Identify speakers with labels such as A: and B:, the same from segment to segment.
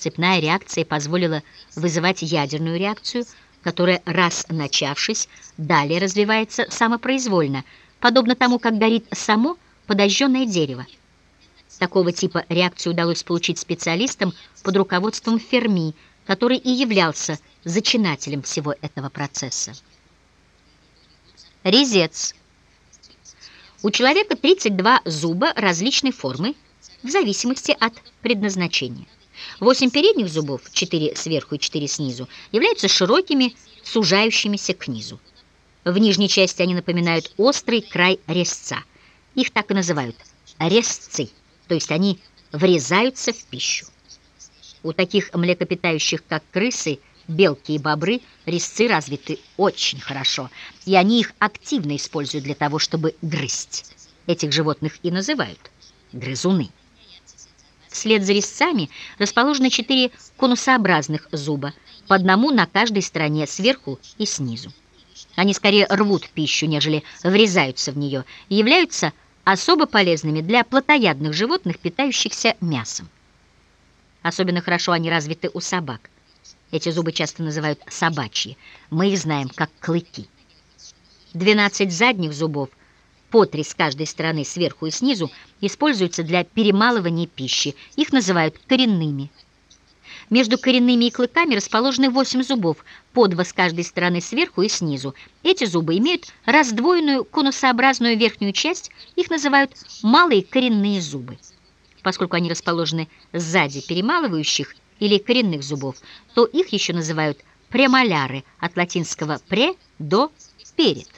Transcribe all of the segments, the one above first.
A: Цепная реакция позволила вызывать ядерную реакцию, которая, раз начавшись, далее развивается самопроизвольно, подобно тому, как горит само подожженное дерево. Такого типа реакцию удалось получить специалистам под руководством Ферми, который и являлся зачинателем всего этого процесса. Резец. У человека 32 зуба различной формы в зависимости от предназначения. Восемь передних зубов, четыре сверху и четыре снизу, являются широкими, сужающимися к низу. В нижней части они напоминают острый край резца. Их так и называют – резцы, то есть они врезаются в пищу. У таких млекопитающих, как крысы, белки и бобры, резцы развиты очень хорошо, и они их активно используют для того, чтобы грызть. Этих животных и называют грызуны. Вслед за резцами расположены четыре конусообразных зуба, по одному на каждой стороне, сверху и снизу. Они скорее рвут пищу, нежели врезаются в нее, и являются особо полезными для плотоядных животных, питающихся мясом. Особенно хорошо они развиты у собак. Эти зубы часто называют собачьи. Мы их знаем как клыки. 12 задних зубов по три с каждой стороны сверху и снизу, используются для перемалывания пищи. Их называют коренными. Между коренными и клыками расположены восемь зубов, по два с каждой стороны сверху и снизу. Эти зубы имеют раздвоенную конусообразную верхнюю часть, их называют малые коренные зубы. Поскольку они расположены сзади перемалывающих или коренных зубов, то их еще называют премоляры, от латинского «пре» до «перед».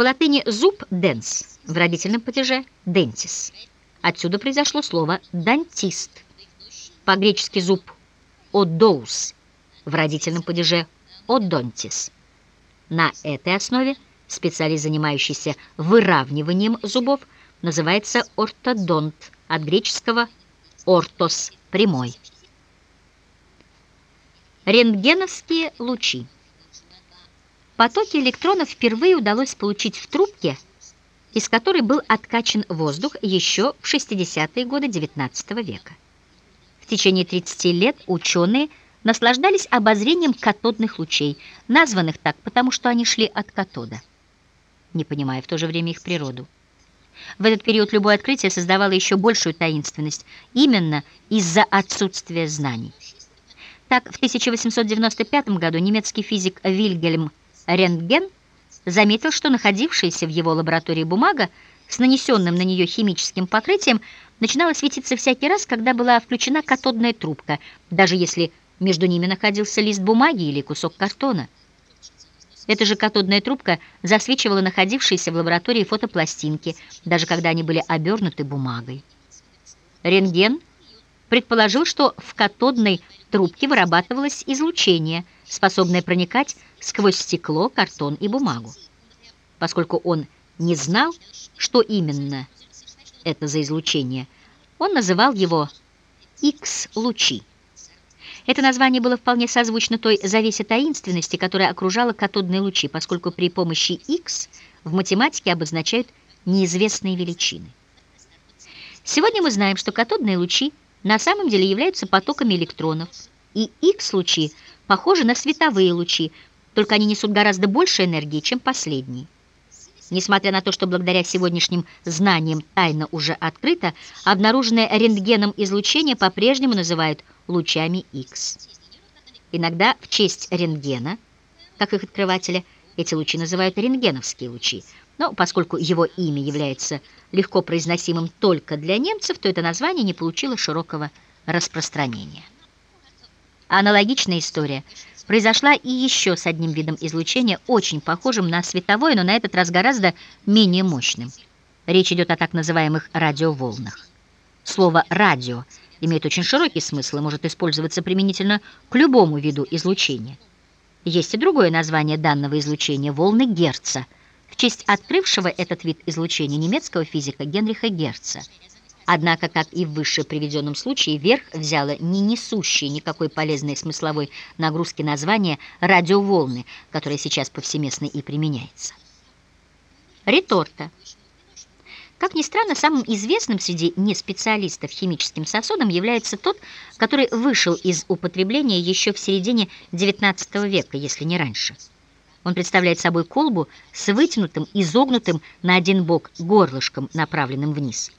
A: По латыни «зуб» — «денс», в родительном падеже «дентис». Отсюда произошло слово «дантист». По-гречески «зуб» — «одоус», в родительном падеже «одонтис». На этой основе специалист, занимающийся выравниванием зубов, называется ортодонт, от греческого «ортос» — «прямой». Рентгеновские лучи. Потоки электронов впервые удалось получить в трубке, из которой был откачан воздух еще в 60-е годы XIX века. В течение 30 лет ученые наслаждались обозрением катодных лучей, названных так, потому что они шли от катода, не понимая в то же время их природу. В этот период любое открытие создавало еще большую таинственность, именно из-за отсутствия знаний. Так, в 1895 году немецкий физик Вильгельм Рентген заметил, что находившаяся в его лаборатории бумага с нанесенным на нее химическим покрытием начинала светиться всякий раз, когда была включена катодная трубка, даже если между ними находился лист бумаги или кусок картона. Эта же катодная трубка засвечивала находившиеся в лаборатории фотопластинки, даже когда они были обернуты бумагой. Рентген предположил, что в катодной трубке вырабатывалось излучение, способное проникать сквозь стекло, картон и бумагу. Поскольку он не знал, что именно это за излучение, он называл его X-лучи. Это название было вполне созвучно той завесе таинственности, которая окружала катодные лучи, поскольку при помощи X в математике обозначают неизвестные величины. Сегодня мы знаем, что катодные лучи на самом деле являются потоками электронов, и X-лучи похожи на световые лучи, только они несут гораздо больше энергии, чем последние. Несмотря на то, что благодаря сегодняшним знаниям тайна уже открыта, обнаруженное рентгеном излучение по-прежнему называют лучами X. Иногда в честь рентгена, как их открывателя, эти лучи называют рентгеновские лучи, но поскольку его имя является легко произносимым только для немцев, то это название не получило широкого распространения. Аналогичная история произошла и еще с одним видом излучения, очень похожим на световое, но на этот раз гораздо менее мощным. Речь идет о так называемых радиоволнах. Слово «радио» имеет очень широкий смысл и может использоваться применительно к любому виду излучения. Есть и другое название данного излучения – волны Герца, в честь открывшего этот вид излучения немецкого физика Генриха Герца – Однако, как и в выше приведенном случае, верх взяло не несущее никакой полезной смысловой нагрузки название радиоволны, которое сейчас повсеместно и применяется. Реторта. Как ни странно, самым известным среди неспециалистов химическим сосудом является тот, который вышел из употребления еще в середине XIX века, если не раньше. Он представляет собой колбу с вытянутым, изогнутым на один бок горлышком, направленным вниз.